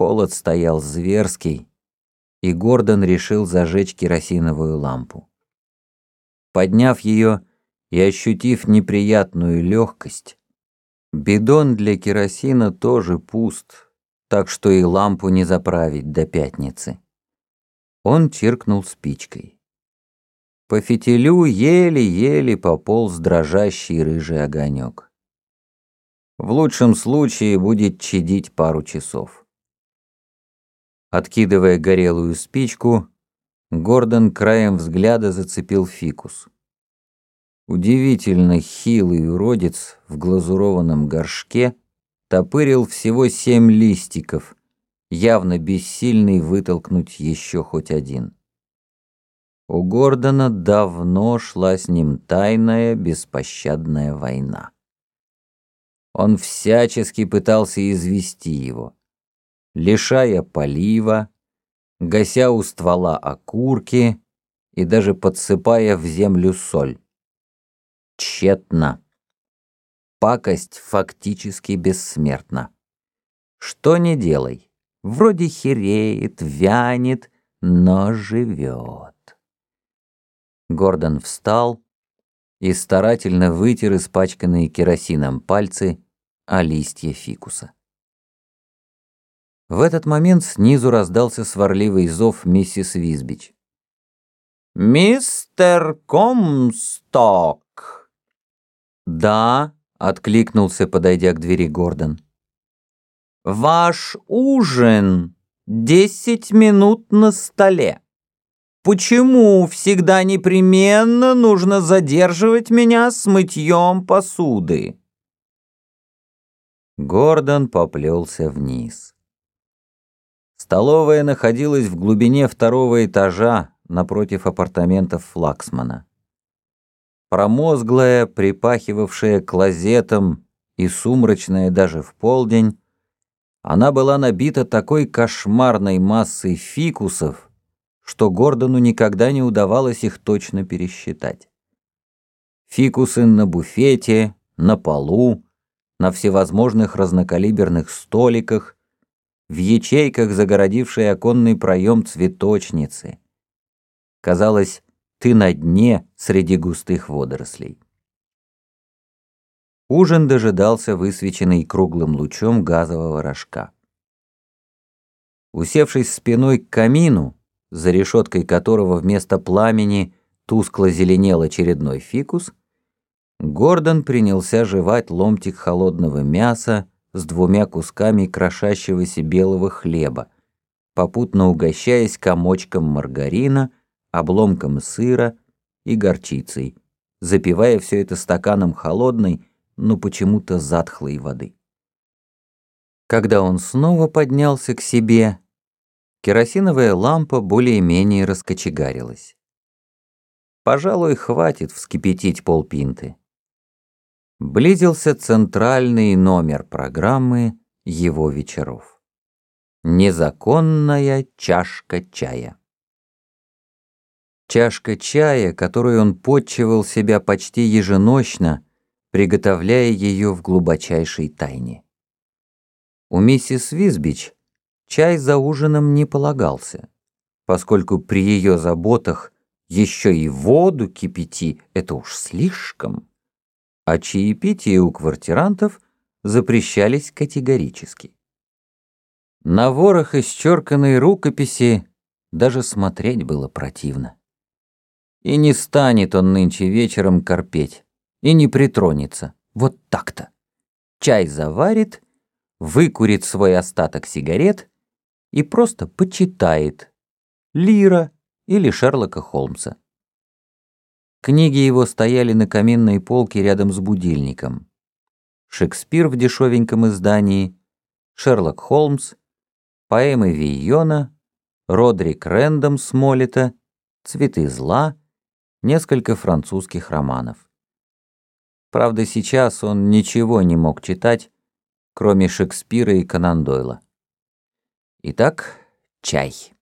Холод стоял зверский, и Гордон решил зажечь керосиновую лампу. Подняв ее и ощутив неприятную легкость, бидон для керосина тоже пуст, так что и лампу не заправить до пятницы. Он чиркнул спичкой. По фитилю еле-еле пополз дрожащий рыжий огонек. В лучшем случае будет чадить пару часов. Откидывая горелую спичку, Гордон краем взгляда зацепил фикус. Удивительно хилый уродец в глазурованном горшке топырил всего семь листиков, явно бессильный вытолкнуть еще хоть один. У Гордона давно шла с ним тайная беспощадная война. Он всячески пытался извести его лишая полива, гася у ствола окурки и даже подсыпая в землю соль. Тщетно. Пакость фактически бессмертна. Что не делай, вроде хереет, вянет, но живет. Гордон встал и старательно вытер испачканные керосином пальцы о листья фикуса. В этот момент снизу раздался сварливый зов миссис Визбич. «Мистер Комсток!» «Да», — откликнулся, подойдя к двери Гордон. «Ваш ужин десять минут на столе. Почему всегда непременно нужно задерживать меня с мытьем посуды?» Гордон поплелся вниз. Столовая находилась в глубине второго этажа напротив апартаментов Флаксмана. Промозглая, припахивавшая клозетом и сумрачная даже в полдень, она была набита такой кошмарной массой фикусов, что Гордону никогда не удавалось их точно пересчитать. Фикусы на буфете, на полу, на всевозможных разнокалиберных столиках, в ячейках, загородившей оконный проем цветочницы. Казалось, ты на дне среди густых водорослей. Ужин дожидался высвеченный круглым лучом газового рожка. Усевшись спиной к камину, за решеткой которого вместо пламени тускло зеленел очередной фикус, Гордон принялся жевать ломтик холодного мяса, с двумя кусками крошащегося белого хлеба, попутно угощаясь комочком маргарина, обломком сыра и горчицей, запивая все это стаканом холодной, но почему-то затхлой воды. Когда он снова поднялся к себе, керосиновая лампа более-менее раскочегарилась. Пожалуй, хватит вскипятить полпинты близился центральный номер программы его вечеров. Незаконная чашка чая. Чашка чая, которой он подчивал себя почти еженочно, приготовляя ее в глубочайшей тайне. У миссис Визбич чай за ужином не полагался, поскольку при ее заботах еще и воду кипяти — это уж слишком а чаепития у квартирантов запрещались категорически. На ворох исчерканной рукописи даже смотреть было противно. И не станет он нынче вечером корпеть, и не притронется, вот так-то. Чай заварит, выкурит свой остаток сигарет и просто почитает Лира или Шерлока Холмса. Книги его стояли на каминной полке рядом с будильником. Шекспир в дешевеньком издании, Шерлок Холмс, поэмы Вийона, Родрик Рэндом Смолета, Цветы зла, несколько французских романов. Правда, сейчас он ничего не мог читать, кроме Шекспира и Конан Дойла. Итак, чай.